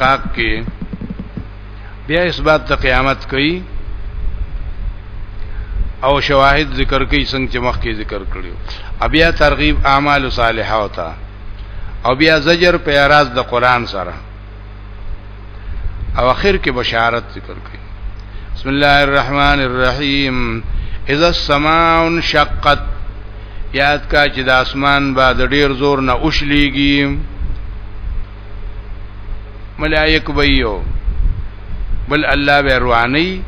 قاق کې بیا اثبات د قیامت کوي او شواهد ذکر کوي څنګه چې مخکې ذکر کړیو بیا ترغیب اعمال صالحه وتا او بیا زجر په اراز د قران سره او اخر کې بشارت ذکر کوي بسم الله الرحمن الرحیم اذا السماء انشقت یاد کا چې د اسمان بعد ډیر زور نه اوشلیږي ملائک ویو بل الله به رواني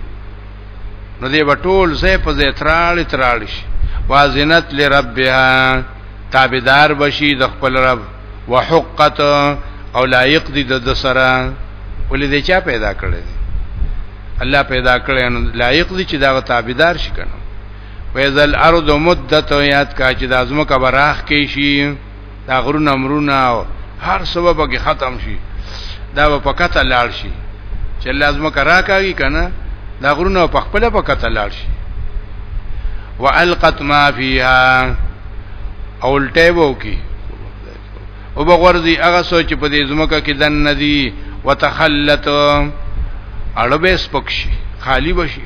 نو دې وټول زې په زې ترال ترال شي وازنت لربها تابعدار بشي د خپل رب وحقت او لایق دي د سره ولې دې چا پیدا کړی الله پیدا کړی نو لایق دي چې دا تابعدار شي کنه ویزل ارض مدته یاد کا چې د ازمکه براخ کې شي دا غرونه مرونه هر سبب کې ختم شي دا په کته لاړ شي چې لازم کرا کوي کنه دا غرونه په خپل په کته لاړ شي والقت ما فيها اولټه وو کی او بغورځي هغه سوچ په دې زمکه کې دن ندي وتخلت اړبه سپکشي خالی بشي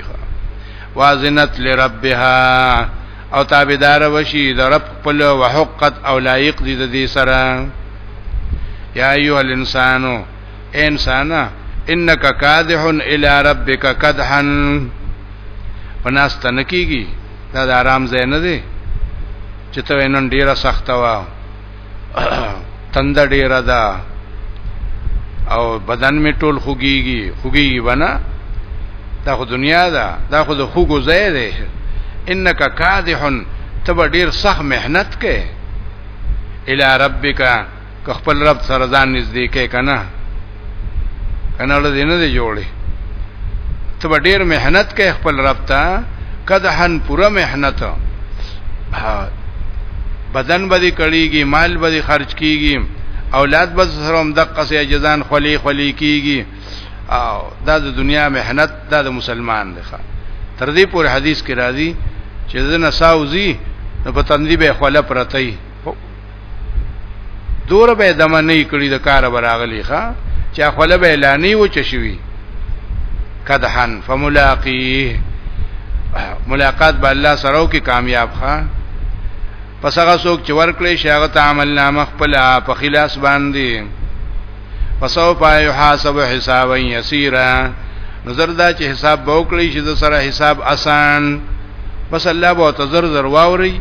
وازنت لربها او تابعدار وشي د رب خپل وحقت او لایق دي د دې سره یا ایو الانسانو انسانا انک کادح الی ربک کدحا پناست نکیږي دا د آرام ځای نه دی چې ته نن ډیره سخته واه تند ډیره ده او بدن می ټول خوګيږي خوګيږي بنا دا خو دنیا ده دا خو د خوګو ځای دی انک کادحن تب ډیر سخت مهنت کې الی ربک که خپل رب سره ځان نږدې کې کنه کنه له دې نه دی جوړي ته ډیر مهنت کوي خپل رب ته کدهن پوره مهنت بدن باندې کړيږي مال باندې خرج کیږي اولاد به سره هم د قصې جزان خلی خلی کیږي او دا د دنیا مهنت دا د مسلمان دی تر دې پورې حدیث کې راځي چې زنه ساوزی نو په تندې به خله پرتای دور به دمه نه کړی د کار براغلی ښا چې خپل به اعلانې و چ شوی کدحن فملاقی ملاقات به الله سره او کې کامیاب ښا پس هغه څوک چې ورکړي شاغه تعامل نامه خپل په خلاص باندې پسو پای حساب حساب یسیرا نظر دا چې حساب به وکړي چې د سره حساب آسان بس الله به تزر زر واوري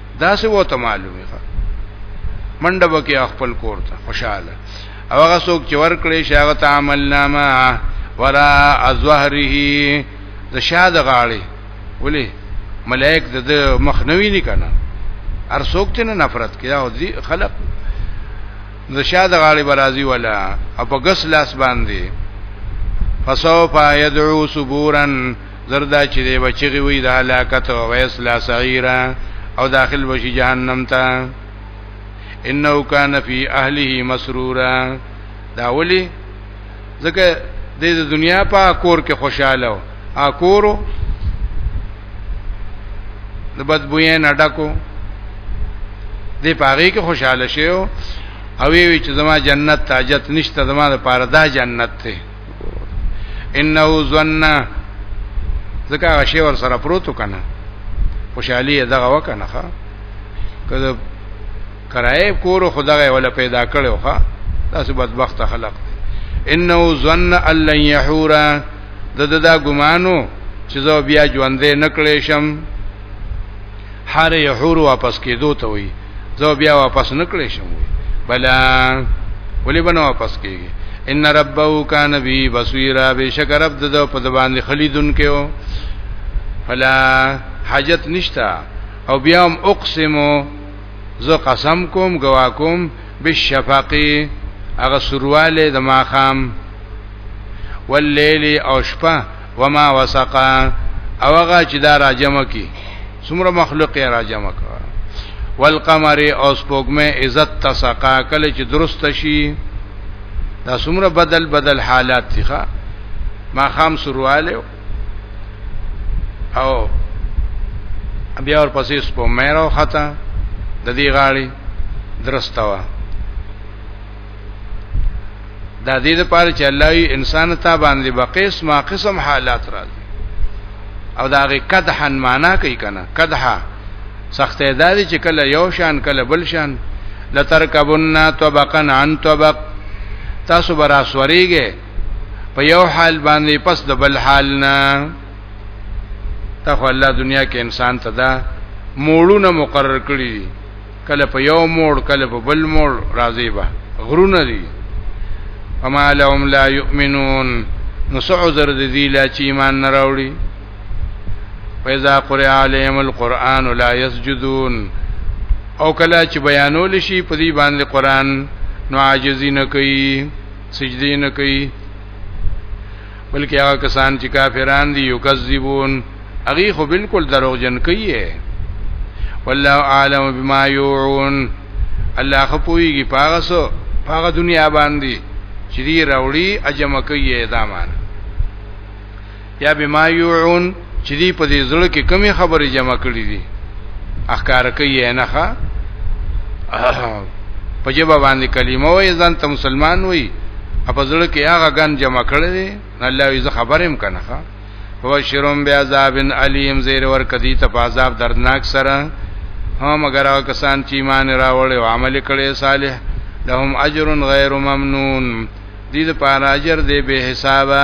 دا څه وته معلومه ده منډه وکي خپل کور ته خوشاله او هغه څوک چې ورکړي شاغه تعامل نامه ورا ازهره د شاد غاړي ولي ملائک د مخ نوي نه کنه هر څوک ته نفرت کړه او دي خلق د شاد غاړي برازي ولا او په غس لاس باندې فسوف يدعو صبورن زردا چې دی بچی وي د هلاکت او ویس لا صغیرا او داخل بشي جهنم ته انه کان فی اهله مسرورا دا ولی ځکه د دنیا په کور کې خوشاله او اکورو د بدبوې نه ډکو دې پاره کې خوشاله شیو او وی چې زما جنت تاجت نشته زما د پاره دا جنت ته انه ظن ځکه هغه شی ور سره پروتو کنه خوشحالي دغه وکنه ښا کله کرای کور خدای ولا پیدا کړو ښا تاسو بدبخت خلق انه ظن ان يحورا د ددا ګمانو چې زه بیا ژوندې نکړې شم حال يحور واپس کېدو ته وي زه بیا واپس نکړې شم بلا ولې بنه واپس کېږي ان ربو کان بی بصیرا بشک رب د په د باندې خلیدون کېو فلا حاجت نشتا او بیا هم اقسمو زه قسم کوم گوا کوم بالشفقی هغه سرواله د ماخام واللیل او شپه وما وسقا او هغه چې دا را جمع کی څومره مخلوق یې را جمع کړ والقمر او سپوږمې عزت تسقا کله چې درست شي دا څومره بدل بدل حالات دي ښا ما خام سرواله او بیا ور پسې سپوږمې راو خطا د دې غاړي درسته وا دا دې د پاره چې الله یې انسان ته باندې بقیس ما قسم حالات راځي او دا غي قدحن معنا کوي کنه قدحه سخت اداري چې کله یو شان کله بل شان لترکبنا طبقا عن طبق تاسو برا سوريږي په یو حال باندې پس د بل حال نه تخو الله دنیا کې انسان ته دا موړونه مقرر کړی دي کله په یو موړ کله په بل موړ راځي به غرونه دي اما لهم لا یؤمنون نو سعذر د دې لا چې ایمان نه راوړي فإذا قرئ عليهم القرآن لا يسجدون او کله چې بیانول شي په دې باندې قران نو عاجزی نه کوي سجدي نه کوي بلکې هغه کسان چې کافران دي یکذبون هغه خو بالکل دروغجن کوي والله اعلم بما يوعون الله خپويږي پاغه سو پاغه دنیا باندې چې دی راوړي اجمه کوي دا مان یا بما يوعون چې دی په دې زړه کې کمی خبرې جمع کړې دي اخکار کوي نه ښه په جبا باندې کلمه وې ځان ته مسلمان وې په زړه کې هغه ګن جمع کړې دي الله یې خبرېم کنه ښه وشرم بعذاب علیم زیر ور کدی ته عذاب دردناک سره هم مگر هغه کسان چې ایمان راوړ او عمل کړي صالح لهم اجر غیر ممنون دې لپاره اجر دې به حسابه